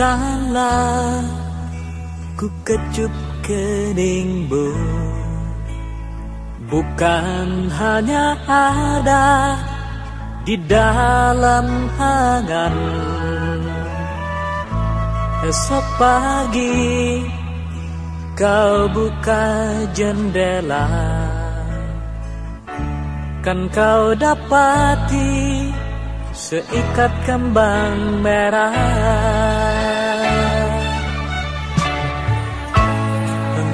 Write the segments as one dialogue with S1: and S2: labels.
S1: kala ku kecup keningmu Bukan hanya ada di dalam hangan Esok pagi kau buka jendela. Kan kau dapati seikat kembang merah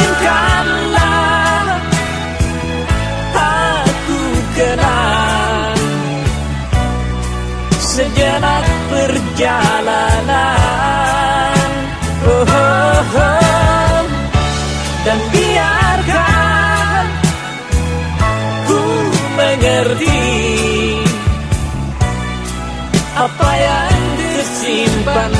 S1: Izinkanlah Aku kenal Sejenak perjalanan oh, oh, oh. Dan biarkan Ku mengerti Apa yang tersimpan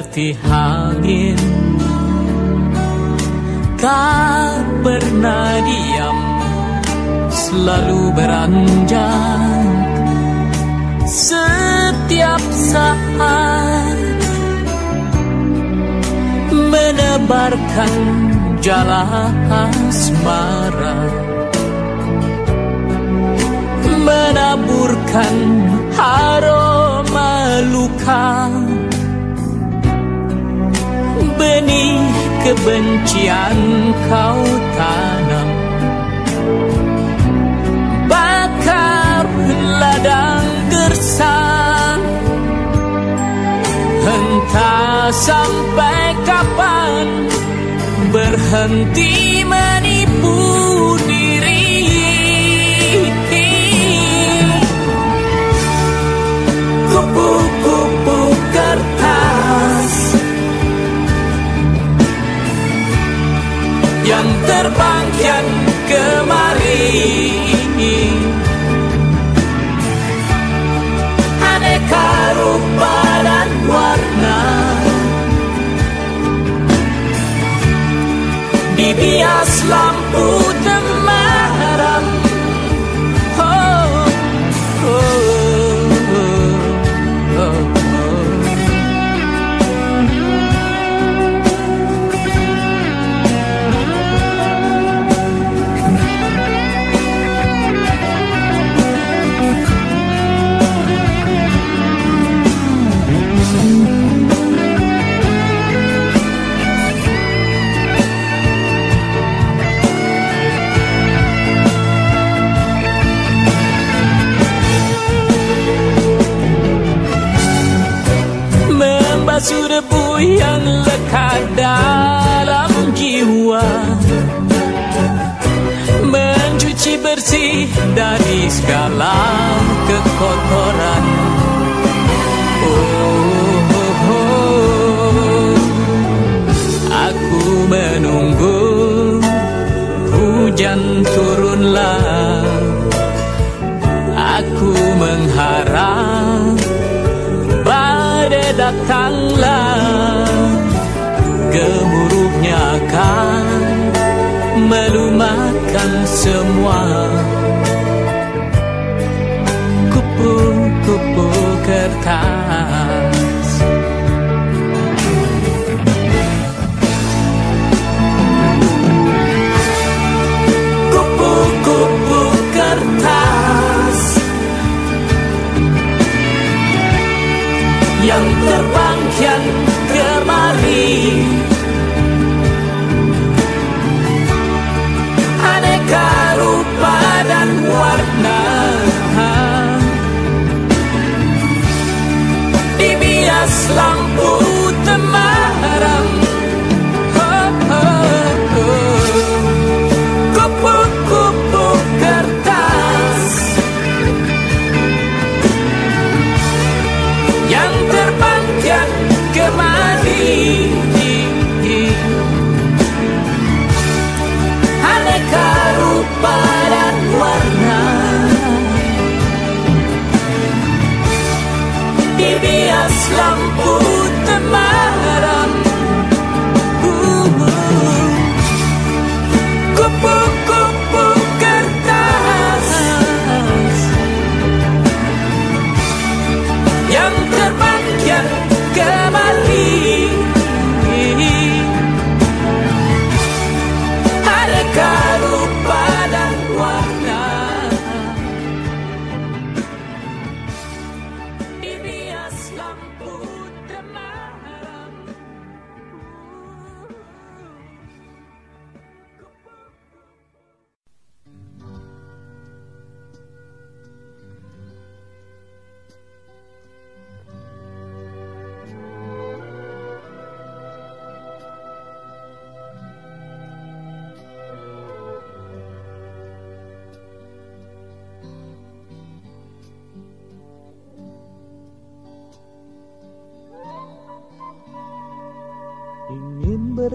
S1: angin Tak pernah diam Selalu beranjak. Setiap saat menebarkan jala asmara menaburkan aroma kebencian kau tanam. Bakar ladang gersang entah sampai kapan berhenti menipu diri yang terbang kian kemari. Aneka rupa dan warna. Dibias lampu yang lekat dalam jiwa Mencuci bersih dari segala kekotoran oh. Aku menunggu hujan turunlah Aku mengharap datanglah. Gemuruhnya akan melumatkan semua. Kupu-kupu kertas yang terbang kian kemari. Aneka rupa dan warna dibias lampu Oh.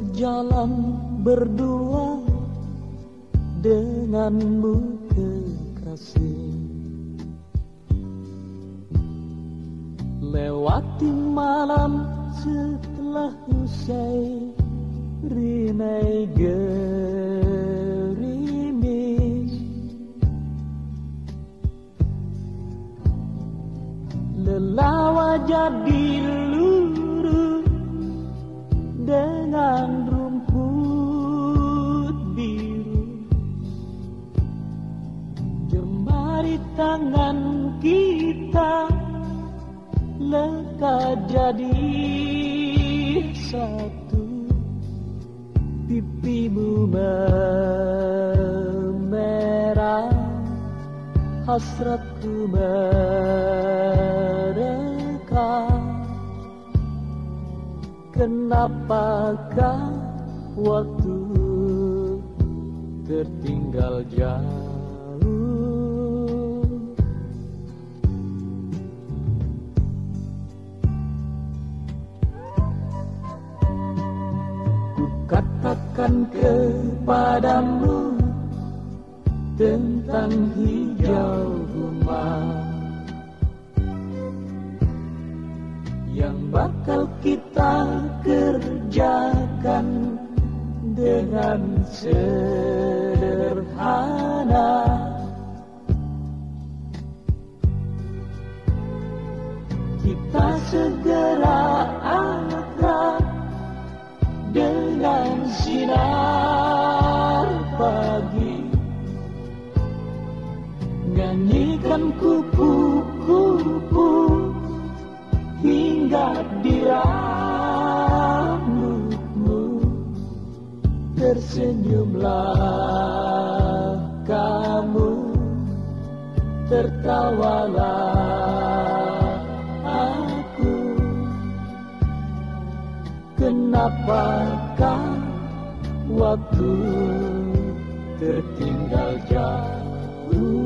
S1: Berjalan berdua denganmu kekasih. Lewati malam setelah usai rinai gerimis. Lelawa jadi dengan rumput biru. Jemari tangan kita lekat jadi satu. Pipimu memerah hasratku mereka kenapakah waktu tertinggal jauh? Katakan kepadamu tentang hijau rumah yang bakal kita kerjakan dengan sederhana. Kita segera akrab dengan sinar pagi Nyanyikan kupu-kupu rambutmu Tersenyumlah kamu tertawalah aku. Kenapakah waktu tertinggal jauh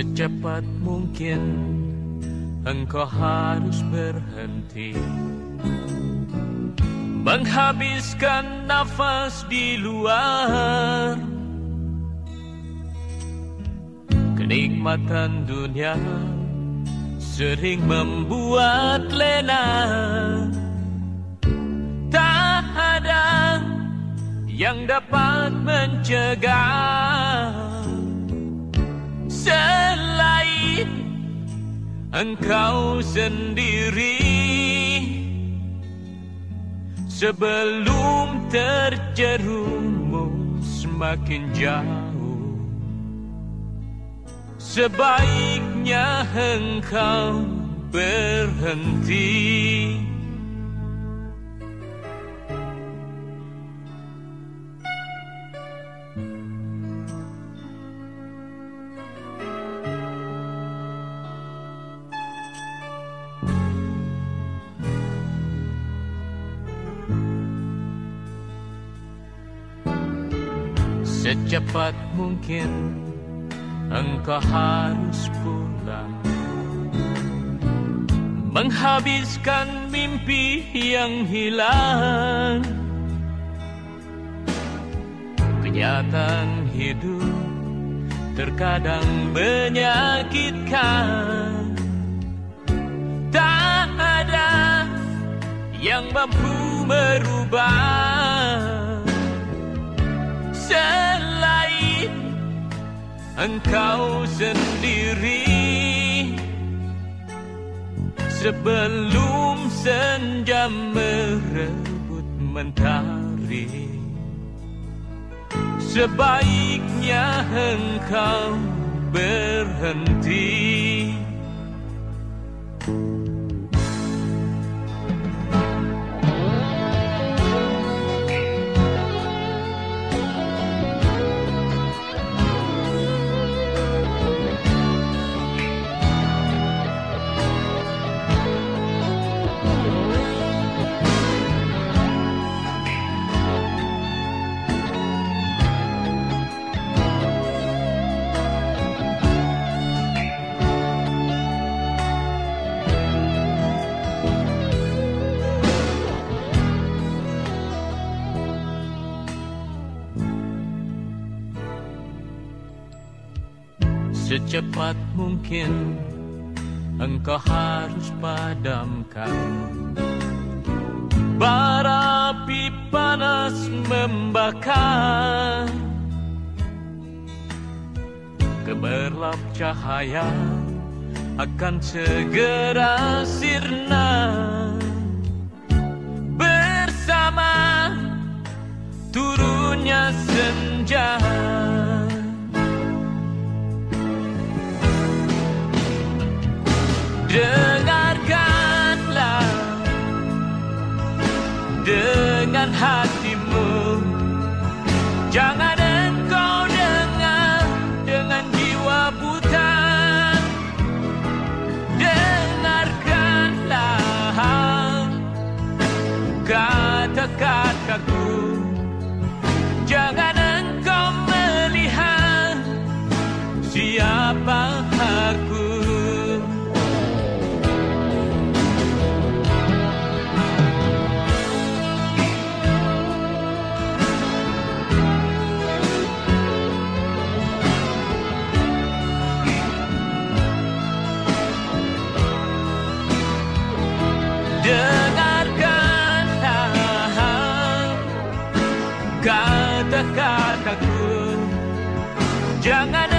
S2: Secepat mungkin engkau harus berhenti. Menghabiskan nafas di luar. Kenikmatan dunia sering membuat lena. Tak ada yang dapat mencegah engkau sendiri. Sebelum terjerumus semakin jauh. Sebaiknya engkau berhenti mungkin engkau harus pulang. Menghabiskan mimpi yang hilang. Kenyataan hidup terkadang menyakitkan. Tak ada yang mampu merubah engkau sendiri. Sebelum senja merebut mentari sebaiknya engkau berhenti mungkin engkau harus padamkan. Bara panas membakar. Gemerlap cahaya akan segera sirna. Bersama turunnya senja Dengarkanlah dengan hatimu. Jangan engkau dengar dengan jiwa buta. Dengarkanlah kata-kataku. Jangan engkau melihat siapa Jangan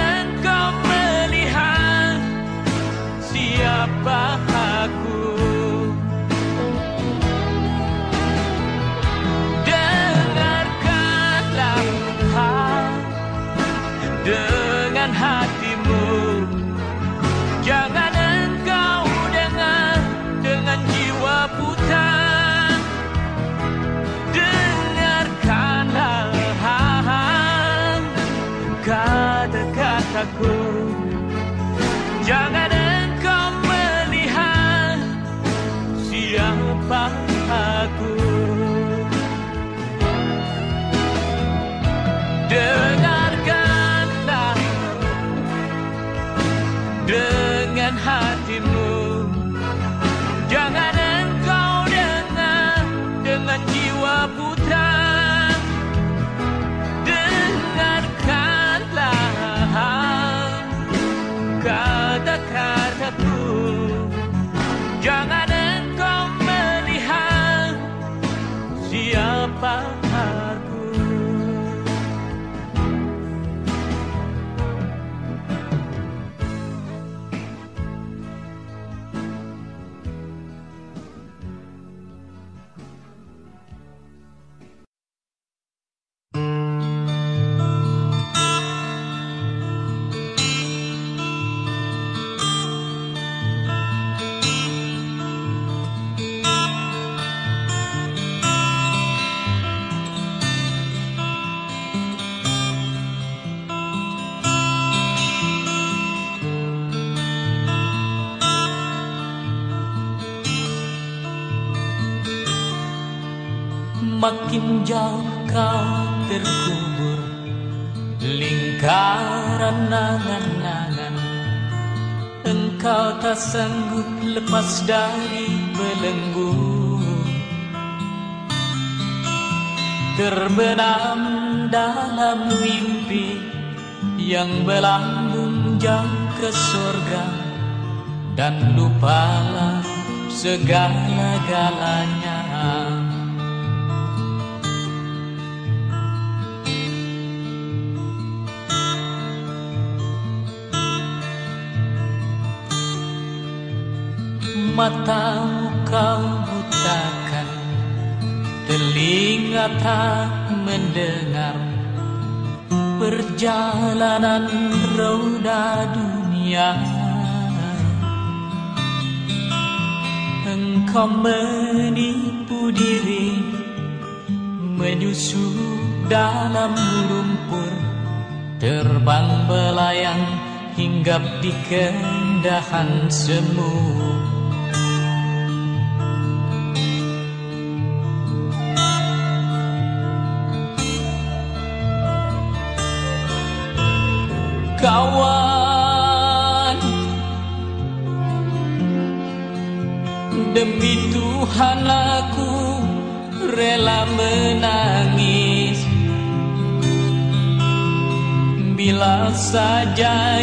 S2: Makin jauh kau terkubur. Lingkaran nangan-nangan Engkau tak sanggup lepas dari belenggu. Terbenam dalam mimpi Yang melambung jauh ke surga Dan lupalah segala-galanya Matamu kau butakan. Telinga tak mendengar Perjalanan roda dunia. Engkau menipu diri Menyusup dalam lumpur. Terbang belayang hinggap di kendahan semu Kawan. Demi Tuhan aku rela menangis. Bila saja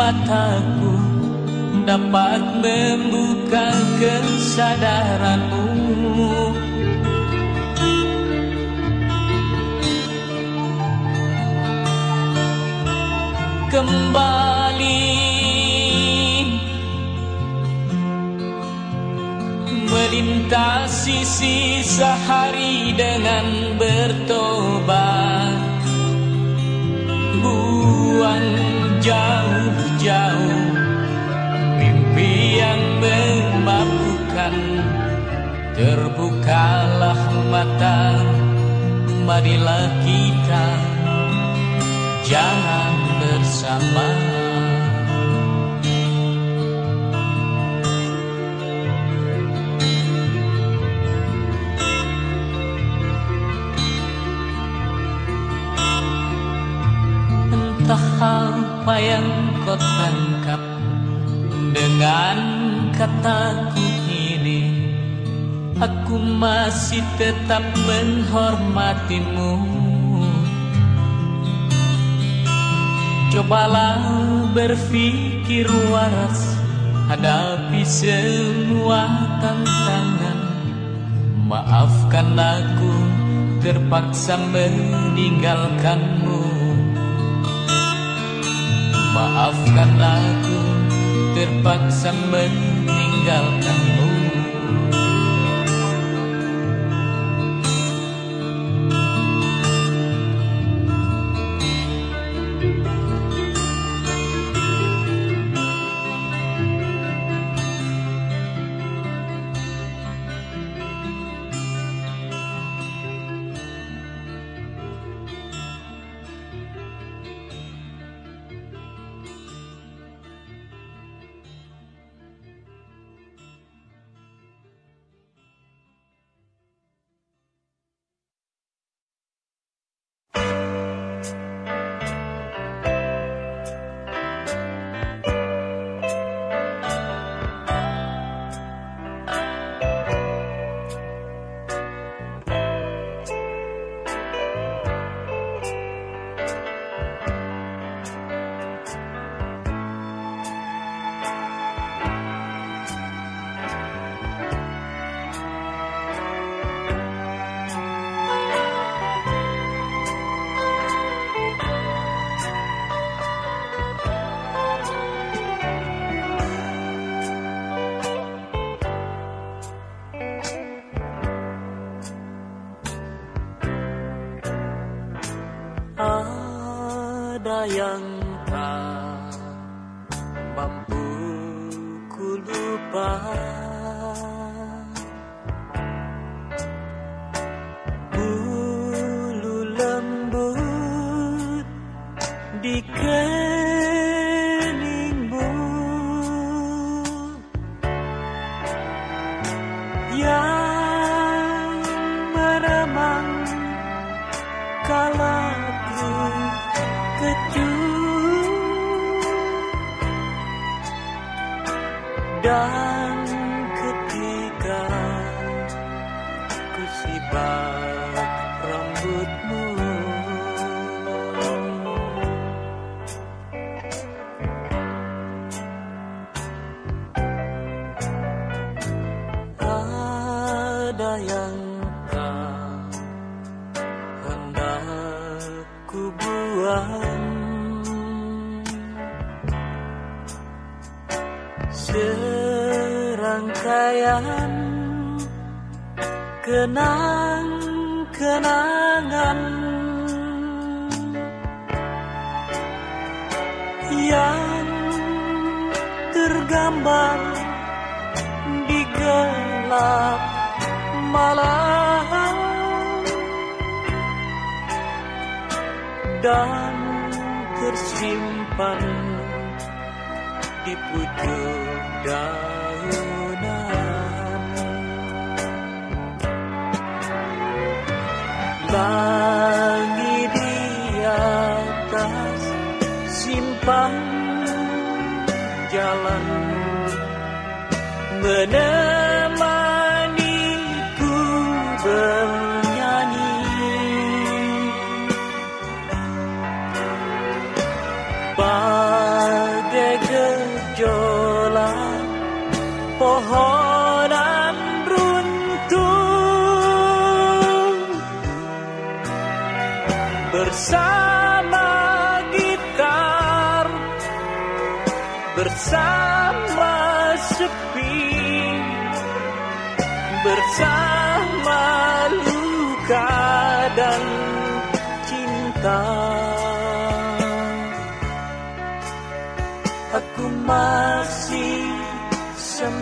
S2: mataku dapat membuka kesadaranmu kembali. Melintasi sisa hari dengan bertobat. Buang jauh-jauh Mimpi yang memabukkan. Terbukalah mata Marilah kita Jalan bersama. Entah apa yang kau tangkap Dengan kataku ini Aku masih tetap menghormatimu Cobalah berpikir waras Hadapi semua tantangan. Maafkan aku terpaksa meninggalkanmu. Maafkan aku terpaksa meninggalkanmu jalan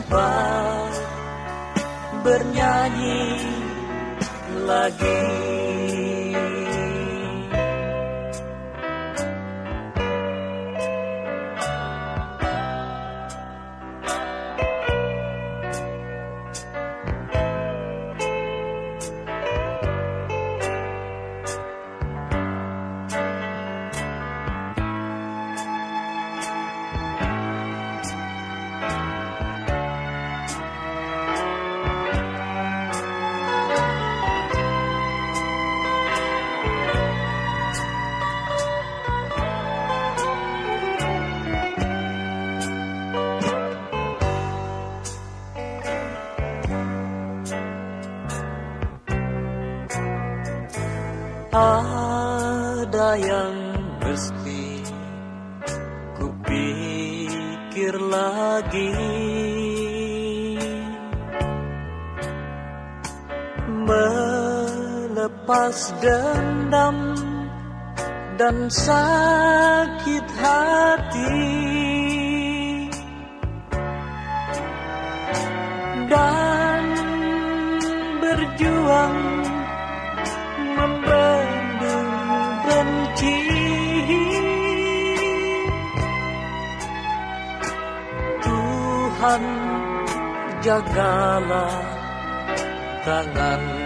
S2: sempat bernyanyi lagi Melepas dendam dan sakit hati. Dan berjuang membendung benci. Tuhan jagalah tanganku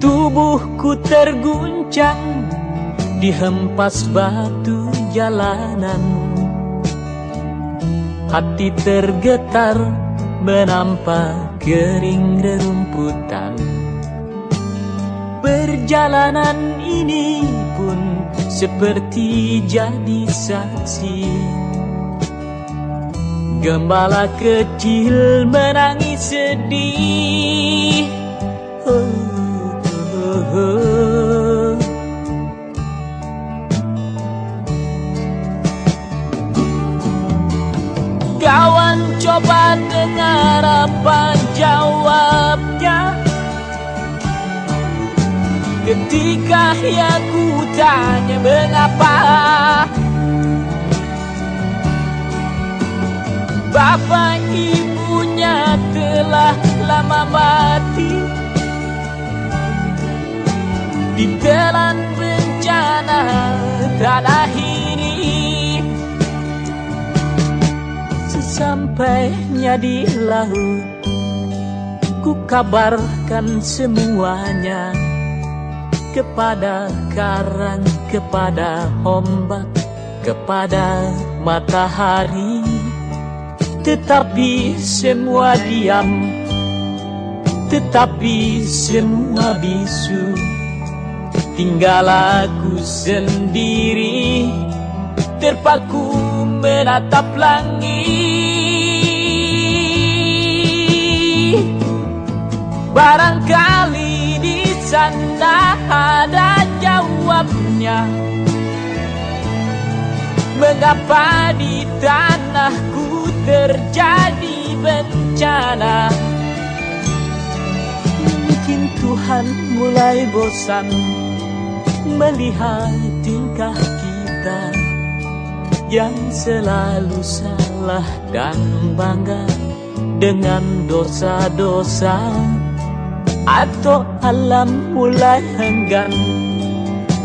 S2: Tubuhku terguncang dihempas batu jalanan. Hati tergetar menampak kering rerumputan Perjalanan ini pun seperti jadi saksi. Gembala kecil menangis sedih mengapa Bapak ibunya telah lama mati. Ditelan bencana tanah ini Sesampainya di laut Ku kabarkan semuanya Kepada karang, kepada ombak Kepada matahari. Tetapi semua diam Tetapi semua bisu. Tinggal aku sendiri Terpaku menatap langit. Barangkali di sana ada jawabnya Mengapa di tanahku terjadi bencana? Mungkin Tuhan mulai bosan Melihat tingkah kita Yang selalu salah dan bangga Dengan dosa-dosa Atau alam mulai enggan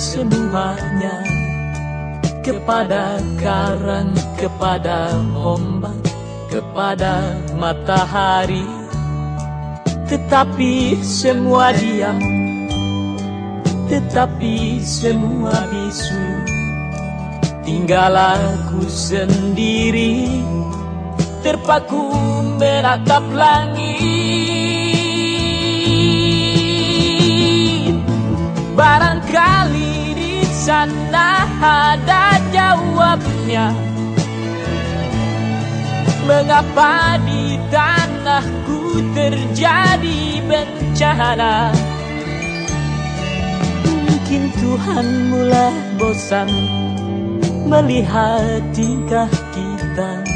S2: semuanya Kepada karang, kepada ombak Kepada matahari. Tetapi semua diam Tetapi semua bisu. Tinggal aku sendiri Terpaku menatap langit. Barangkali sana ada jawabnya. Mengapa di tanahku terjadi bencana? Mungkin Tuhan mulai bosan Melihat tingkah kita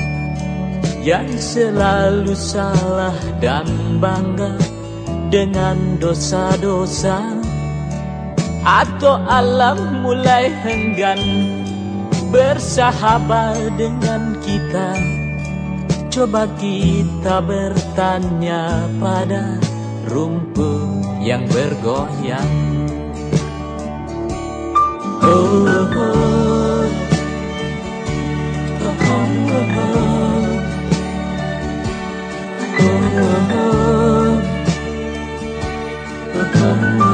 S2: yang selalu salah dan bangga dengan dosa-dosa atau alam mulai enggan bersahabat dengan kita coba kita bertanya pada rumput yang bergoyang oh, oh, oh. Oh, oh, oh. Di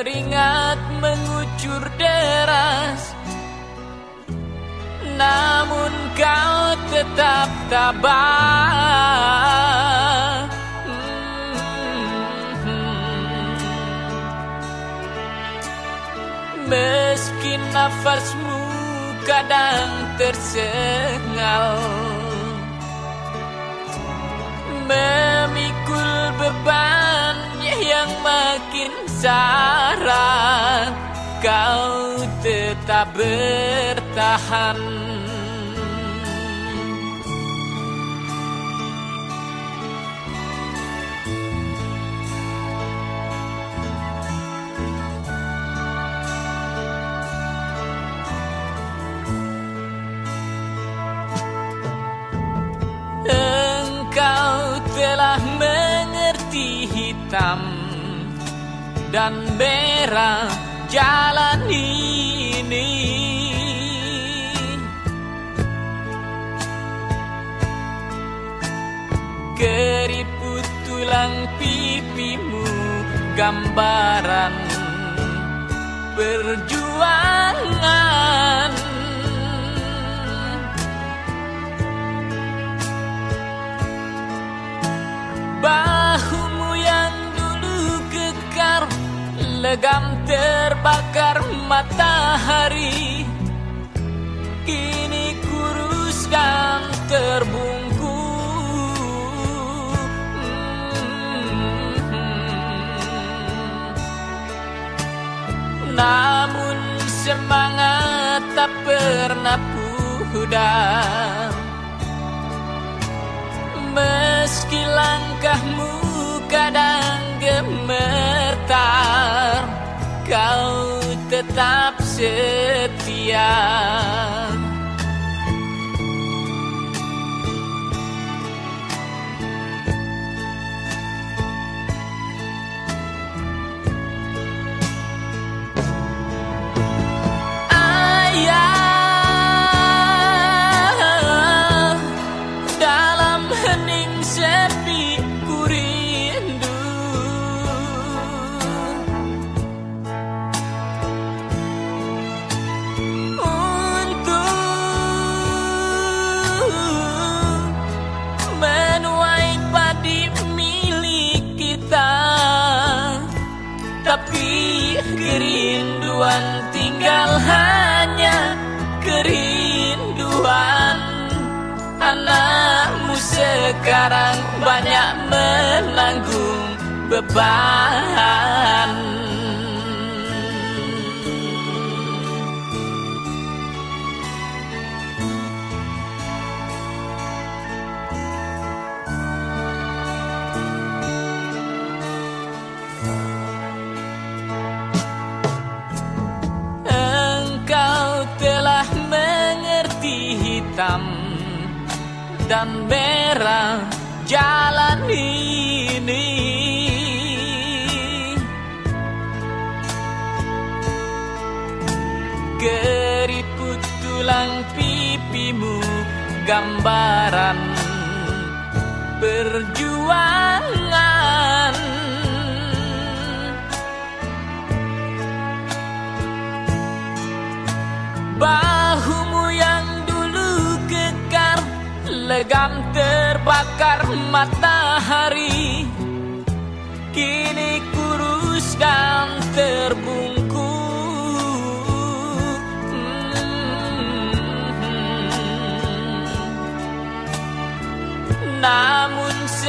S2: Keringat hancur deras. Namun kau tetap tabah. Meski nafasmu kadang tersengal Memikul syarat Kau tetap bertahan. Engkau telah mengerti hitam dan merah jalan ini. Keriput tulang pipimu gambaran perjuangan. Bahumu Legam terbakar matahari. Kini kurus dan terbungkus Namun semangat tak pernah pudar. Meski langkahmu kadang gemetar Kau tetap setia goodbye.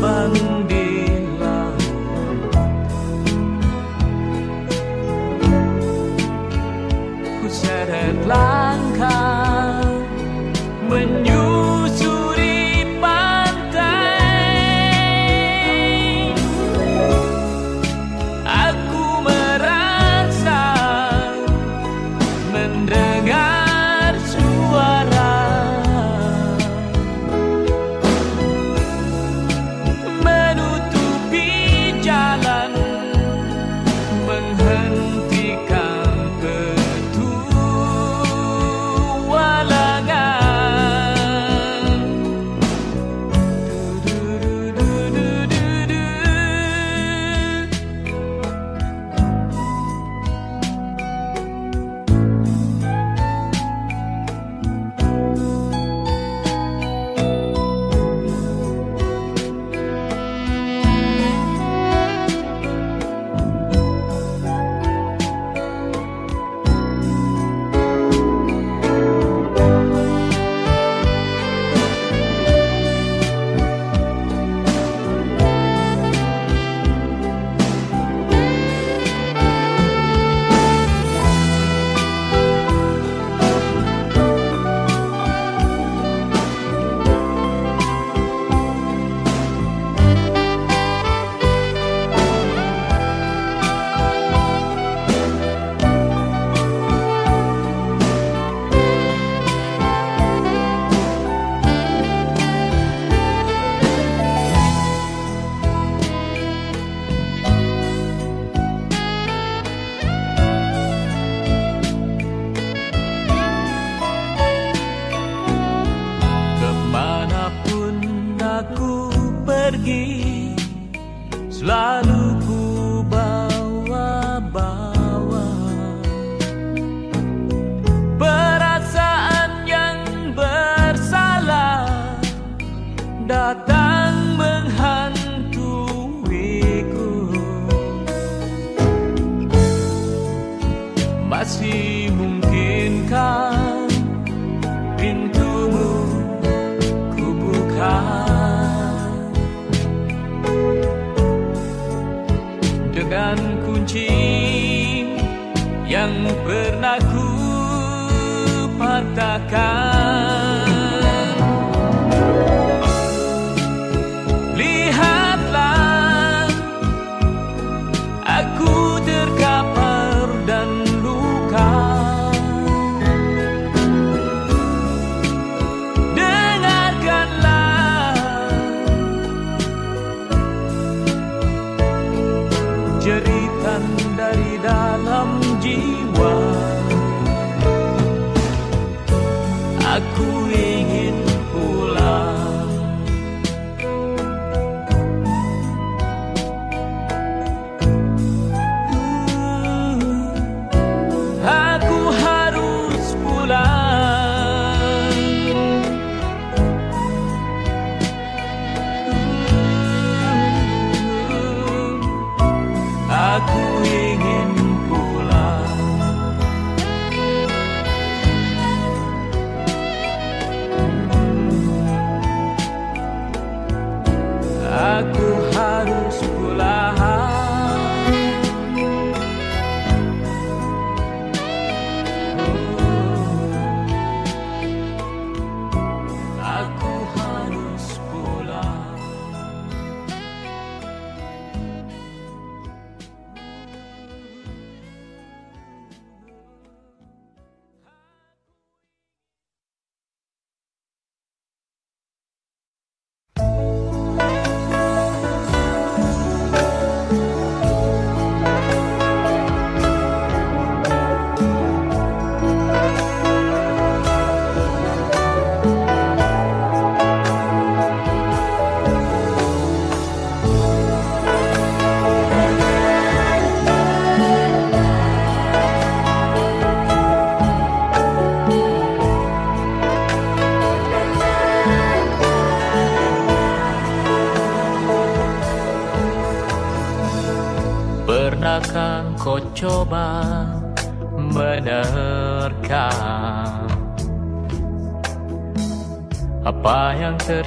S2: 伴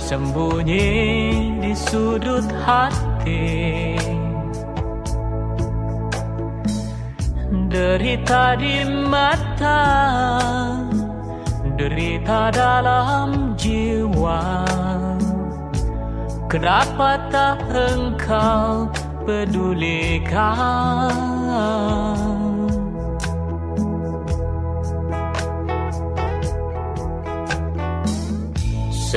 S2: yang tersembunyi di sudut hati. Derita di mata Derita dalam jiwa. Kenapa tak engkau pedulikan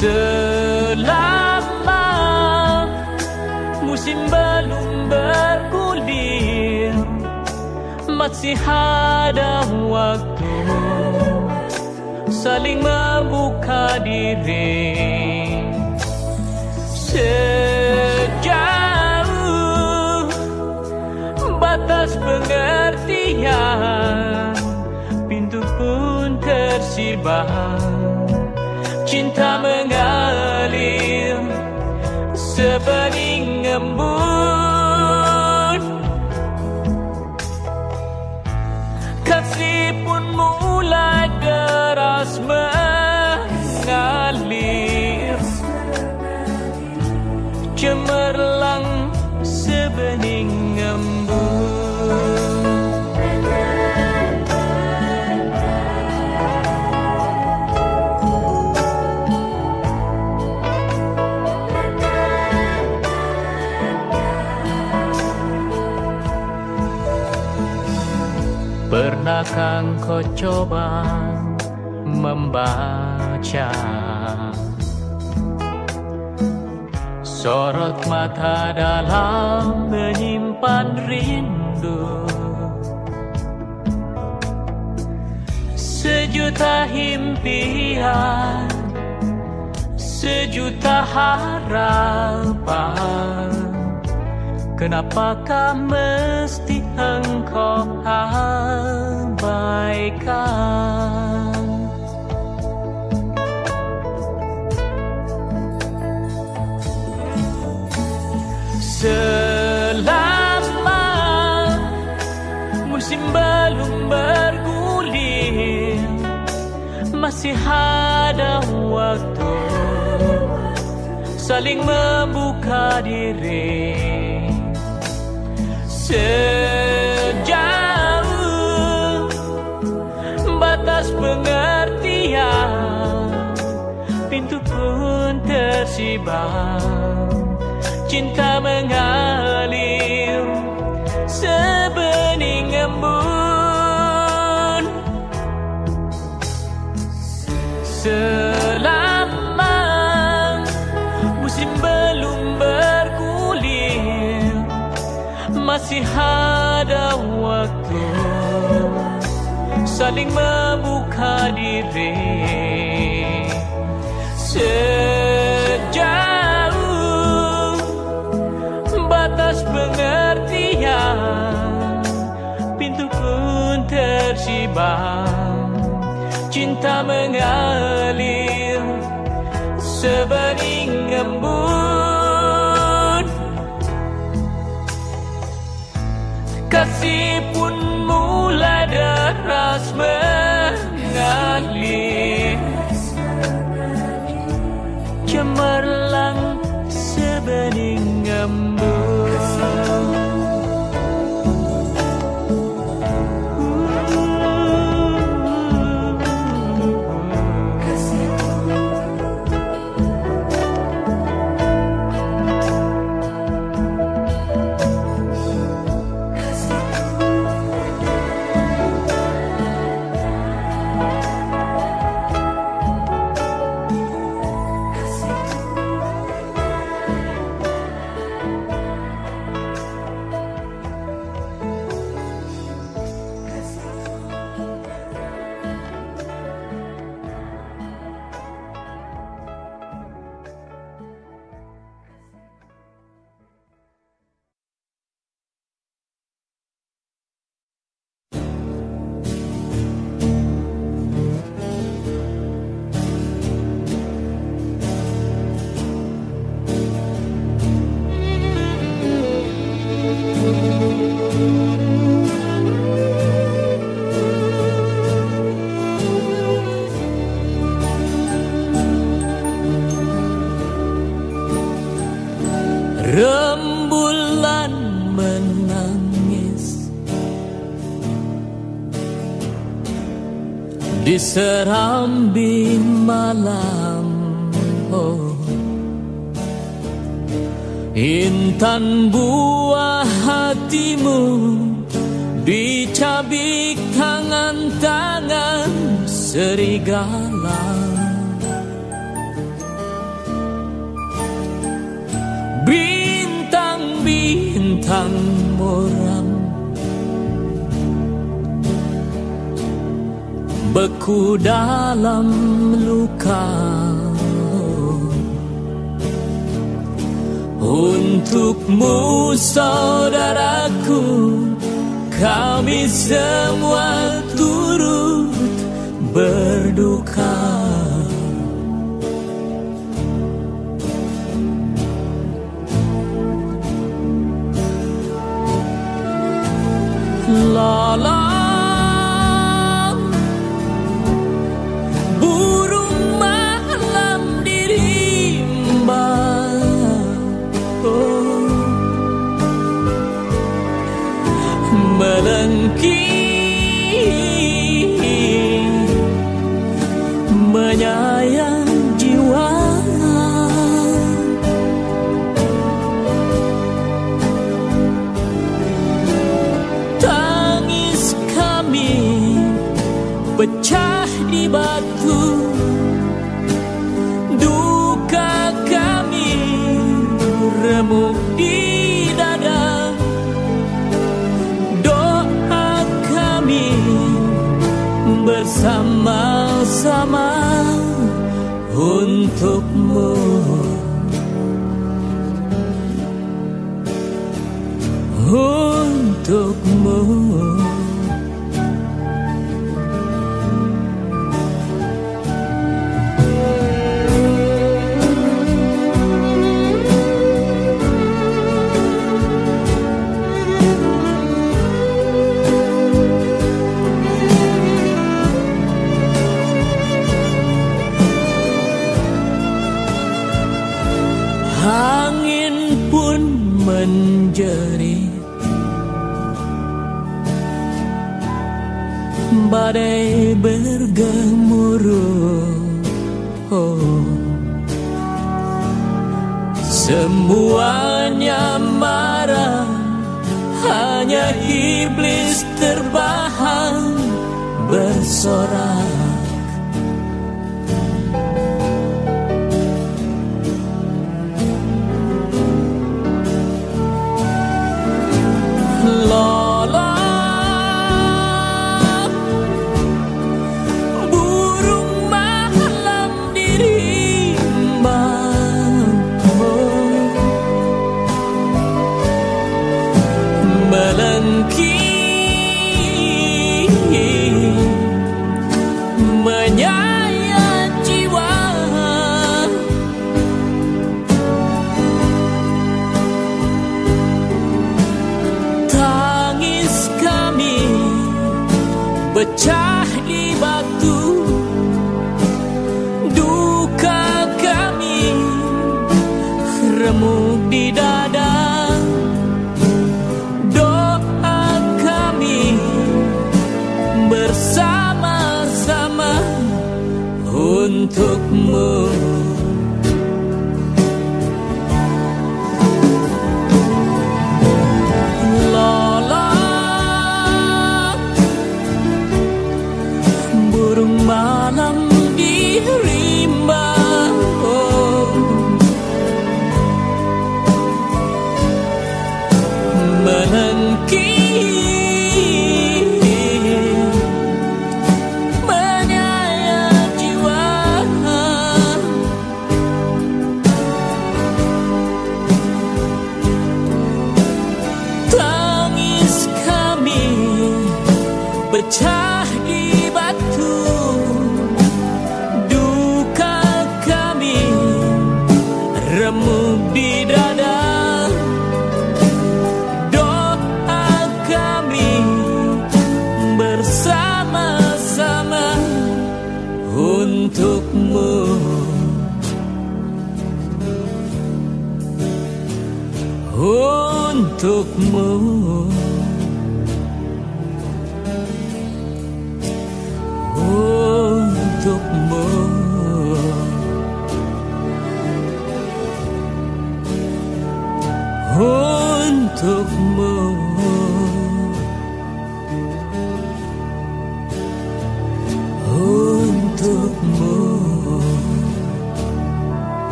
S2: Selama musim belum bergulir Masih ada waktu Saling membuka diri tersibak Cinta Pernahkah kau coba membaca. Sorot mata dalam menyimpan rindu. Sejuta impian Sejuta harapan. Kenapakah mesti engkau abaikan Selama musim belum bergulir Masih ada waktu Saling membuka diri. Sejauh pengertian. Pintu pun tersibak Cinta mengalir sebening embun Selama musim belum bergulir Masih ada waktu Saling membuka diri. Sejauh batas pengertian Pintu pun tersibak Cinta mengalir sebening embun Kasih pun mulai deras Di serambi malam. Oh. Intan buah hatimu dicabik tangan-tangan serigala. Bintang-bintang beku dalam luka. Untukmu saudaraku kami semua turut berduka. La la pecah di batu. Duka kami remuk di dada. Doa kami bersama-sama untukmu Untukmu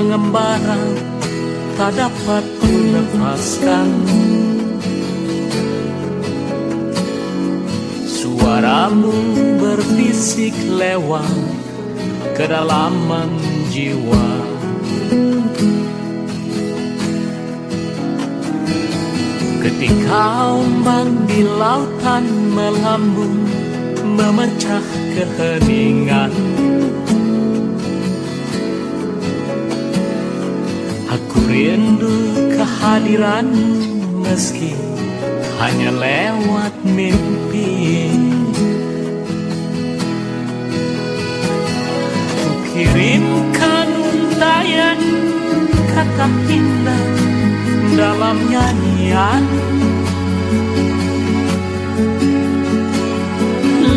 S2: mengembara Tak dapat ku lepaskan Suaramu berbisik lewat kedalaman jiwa. Ketika ombak di lautan melambung memecah keheningan Aku rindu kehadiran meski hanya lewat mimpi Ku kirimkan untayan kata indah dalam nyanyian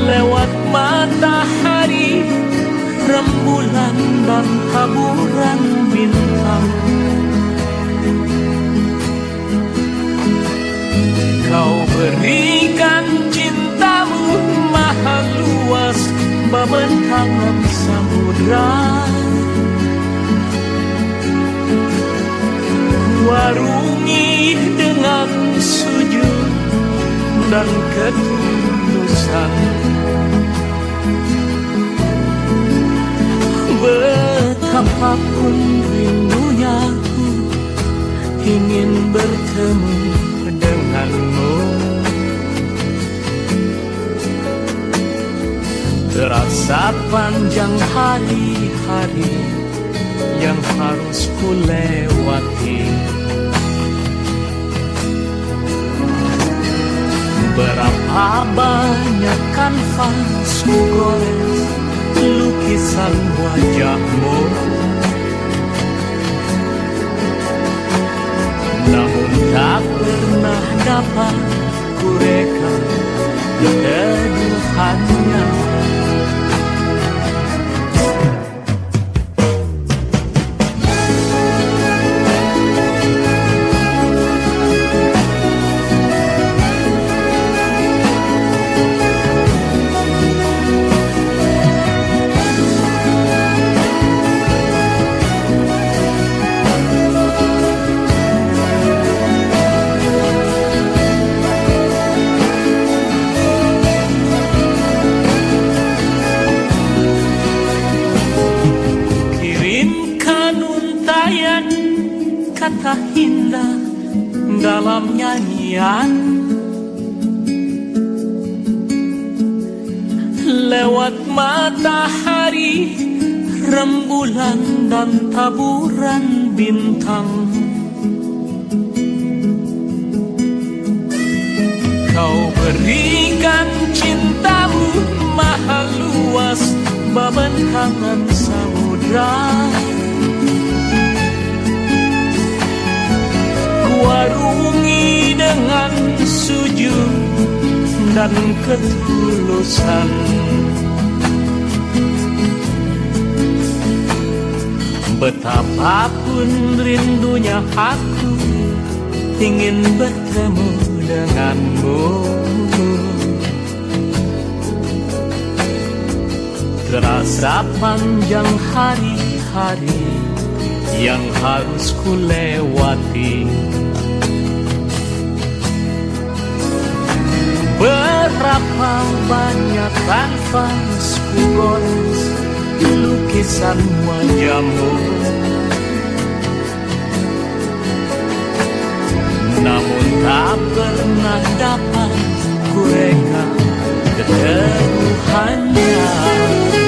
S2: lewat matahari, rembulan dan taburan bintang. Kau berikan cintamu mahal luas, membentangan samudra. Warungi dengan sujud dan ketulusan Betapapun rindunya aku Ingin bertemu denganmu Terasa panjang hari-hari Yang harus ku lewati Berapa banyak kanvas ku gores lukisan wajahmu. Namun tak pernah dapat ku reka keteduhannya taburan bintang. Kau berikan cintamu mahal luas Membentangan samudra. Kuarungi dengan sujud dan ketulusan Betapapun rindunya aku ingin bertemu denganmu. Terasa panjang hari-hari yang harus ku lewati. Berapa banyak kanvas ku lukisan wajahmu Namun tak pernah dapat ku ketemu hanya.